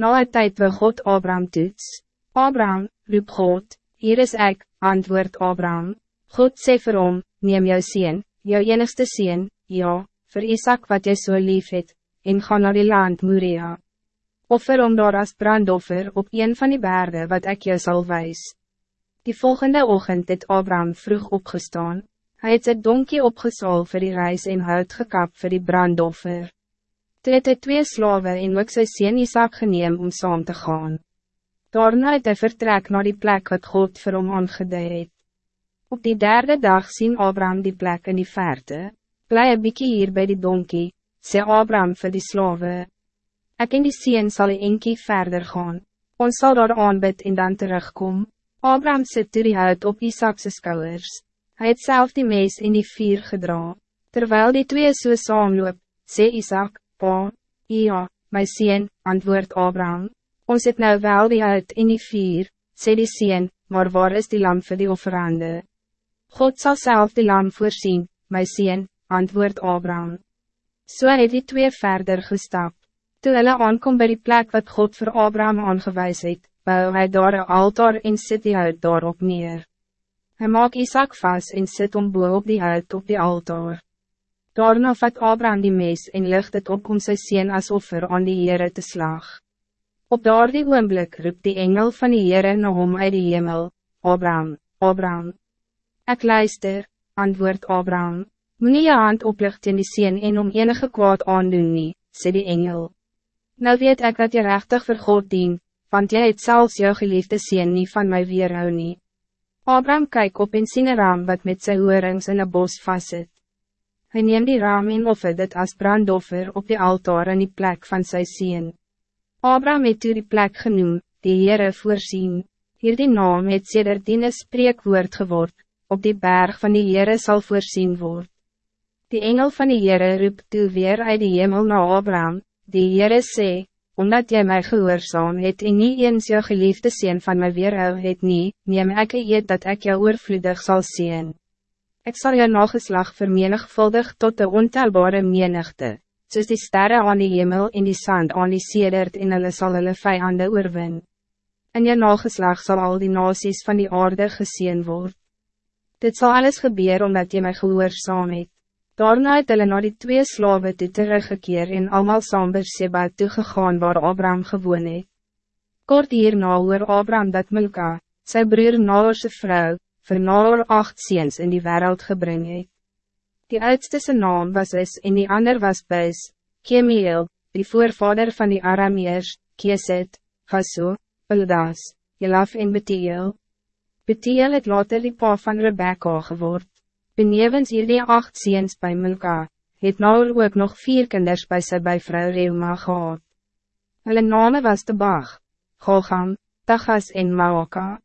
Na een tijd wil God Abraham toets. Abraham, roep God, hier is ik, antwoord Abraham. God sê vir hom, neem jou sien, jou enigste sien, ja, voor Isaac wat jy so lief het, en ga naar die land Moria. Offer om daar as brandoffer op een van die bergen wat ik jou zal wijs. Die volgende ochtend het Abraham vroeg opgestaan. Hij het sy donkie opgesol voor die reis en hout gekap voor die brandoffer. Toe het hy twee slawe en ook sy sien Isaac geneem om saam te gaan. Daarna het hy vertrek naar die plek wat God vir hom aangeduid het. Op die derde dag zien Abraham die plek in die verte. Bly een bykie hier bij die donkie, sê Abraham vir die slawe. Ek en die sien sal een enkie verder gaan. Ons zal daar aanbid en dan terugkom. Abraham sit toe die hout op Isaac's skouwers. Hij het zelf die mes in die vier gedra. Terwijl die twee so saamloop, sê Isaac, Pa, ja, my sien, antwoord Abraham. Ons het nou wel die uit in die vier, sê die sien, maar waar is die lam vir die offerande? God zal zelf die lam voorzien, my sien, antwoord Abraham. So het die twee verder gestap. Toe hulle aankom by die plek wat God voor Abraham aangewijs het, bou hy daar een altaar en sit die uit daarop neer. Hij maakt Isaac vast en zet om boe op die huid op die altaar. Daarna vat Abraham die mes en ligt het op om sy sien as offer aan die Heere te slag. Op daardie oomblik roep die engel van die Heere na hom uit die hemel, Abraham, Abraham. Ik luister, antwoord Abraham, moet je hand oplicht in die sien en om enige kwaad aandoen nie, sê die engel. Nou weet ik dat je rechtig vir God dien, want jy het zelfs jou geliefde sien nie van my weerhou nie. Abraham kijkt op en sien een raam wat met zijn oorings in een bos vastzit. Hij neemt die raam en offer dit als brandoffer op die altaar in die plek van zijn zien. Abraham het toe die plek genoemd, die Heere voorzien. Hier die naam het sederdien een spreekwoord geword, op die berg van die Heere zal voorzien worden. Die engel van die Heere roep toe weer uit die hemel naar Abraham, die Heere sê, omdat jy mij gehoorzaam het en nie eens jou geliefde sien van my weerhou het nie, neem ek eet dat ik jou oorvloedig zal zien. Ik zal jou nageslag vermenigvuldig tot de ontelbare menigte, soos die sterren aan die hemel en die sand aan die sedert en hulle sal hulle vijande oorwin. In jou nageslag zal al die nasies van die aarde gezien worden. Dit zal alles gebeuren omdat je mij gehoorzaam het. Daarna het hulle na die twee slawe toe teruggekeer en allemaal saam Seba toegegaan waar Abraham gewoon het. Kort hierna hoor Abraham dat Milka, sy broer Naorse vrou, vir Naor acht seens in die wereld gebring het. Die oudste sy naam was Is en die ander was Bis, Kemiel, die voorvader van die Arameers, Keset, Gasso, Pildas, Jelaf en Betiel. Betiel het later die pa van Rebecca geword. Benevens hierdie acht ziens bij Milka, het nou ook nog vier kinders bij sy bij vrou Reuma gehad. Hulle name was de Bag, Golgam, Tagas en Maoka.